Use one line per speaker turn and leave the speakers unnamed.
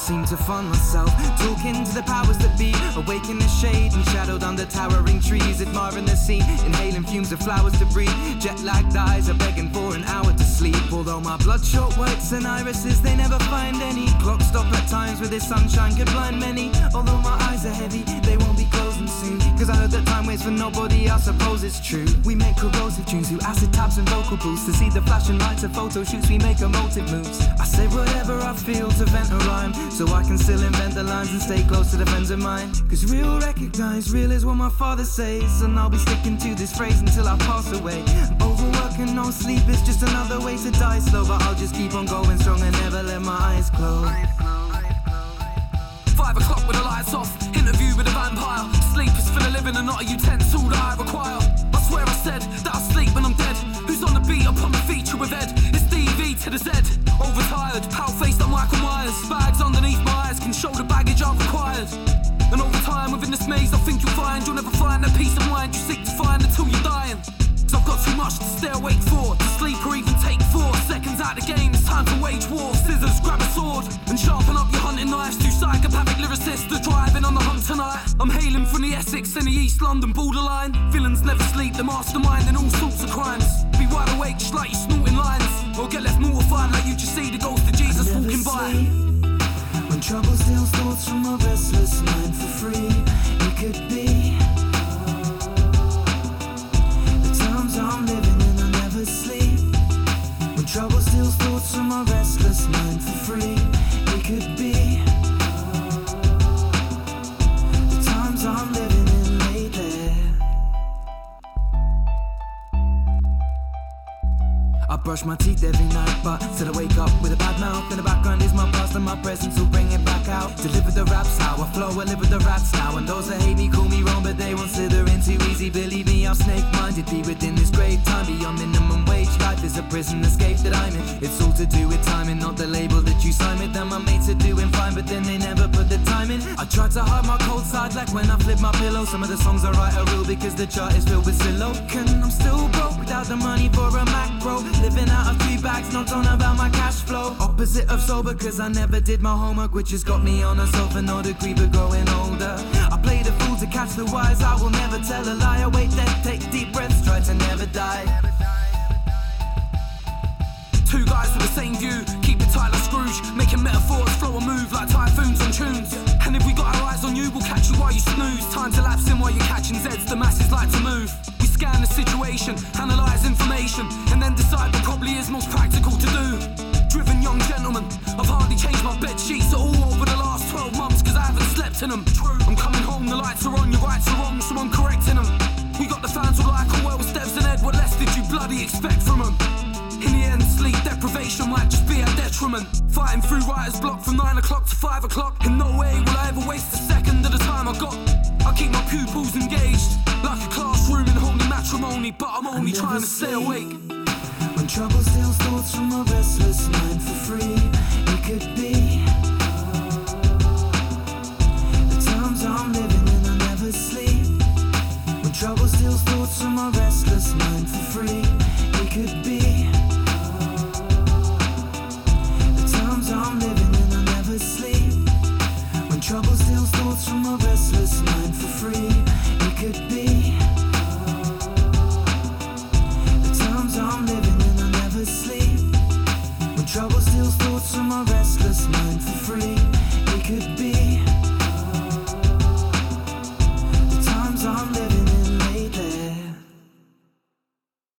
seem to find myself talking to the powers that be, awake in the shade and shadowed under towering trees, admiring the scene, inhaling fumes of flowers to breathe. Jet lagged eyes are begging for an hour to sleep. Although my bloodshot whites and irises, they never find any. Clock stop at times with this sunshine could blind many. Although my eyes are heavy, they won't be closing soon. Cause I heard that time waits for nobody, I suppose it's true. We make corrosive tunes through acid tabs and vocal boosts To see the flashing lights of photo shoots, we make emotive moves. I say whatever I feel to vent a rhyme, so I can still invent the lines and stay close to the friends of mine. Cause real recognize, real is what my father says. And I'll be sticking to this phrase until I pass away. Overworking, no sleep is just another way to die slow. But I'll just keep on going strong and never let my eyes close.
Five o'clock with the lights off. Interview with a vampire. Sleep is for the living and not a utensil that I require. I swear I said that I sleep when I'm dead. Who's on the beat upon the feature with Ed? It's DV to the Z. Overtired, pal faced like Michael Myers. Bags underneath this maze, I think you'll find you'll never find that peace of mind you seek to find until you're dying. Cause I've got too much to stay awake for, to sleep or even take four seconds out the game. It's time to wage war. Scissors, grab a sword, and sharpen up your hunting knives. Two psychopathic lyricists, they're driving on the hunt tonight. I'm hailing from the Essex and the East London borderline. Villains never sleep, they're masterminding all sorts of crimes. Be wide awake, just like you're snorting lines, or get left mortified like you just see the ghost of Jesus
restless mind for free, it could be I brush my teeth every night, but still I wake up with a bad mouth. In the background is my past and my presence will bring it back out. Deliver the raps how I flow, I live with the rats now. And those that hate me call me wrong, but they won't slither in too easy. Believe me, I'm snake minded. Be within this great time beyond minimum wage. Life is a prison escape that I'm in. It's all to do with timing, not the label that you sign with. Them my mates are doing fine, but then they never put the time in. I try to hide my cold side, like when I flip my pillow. Some of the songs I write are real because the chart is filled with silicon. I'm still broke without the money for a macro. Living out of three bags, not on about my cash flow. Opposite of sober, cause I never did my homework, which has got me on a sofa, no degree, but growing older. I play the fool to catch the wise, I will never tell a lie. I wait death, take deep breaths, try to never die.
Two guys with the same view, keep it tight like Scrooge, making metaphors flow and move like typhoons situation, analyze information, and then decide what probably is most practical to do. Driven young gentleman, I've hardly changed my bed sheets at all over the last 12 months, cause I haven't slept in them. I'm coming home, the lights are on, your rights are wrong, so I'm correcting them. We got the fans who like, oh well, Steps and Ed, what less did you bloody expect from them? In the end, sleep deprivation might just be a detriment. Fighting through writer's block from 9 o'clock to 5 o'clock. In no way will I ever waste a second of the time I got. I keep my pupils engaged, but I'm only trying to stay awake.
When trouble steals thoughts from a restless mind for free, it could be the times I'm living in. I never sleep. When trouble steals thoughts from a restless mind for free, it could be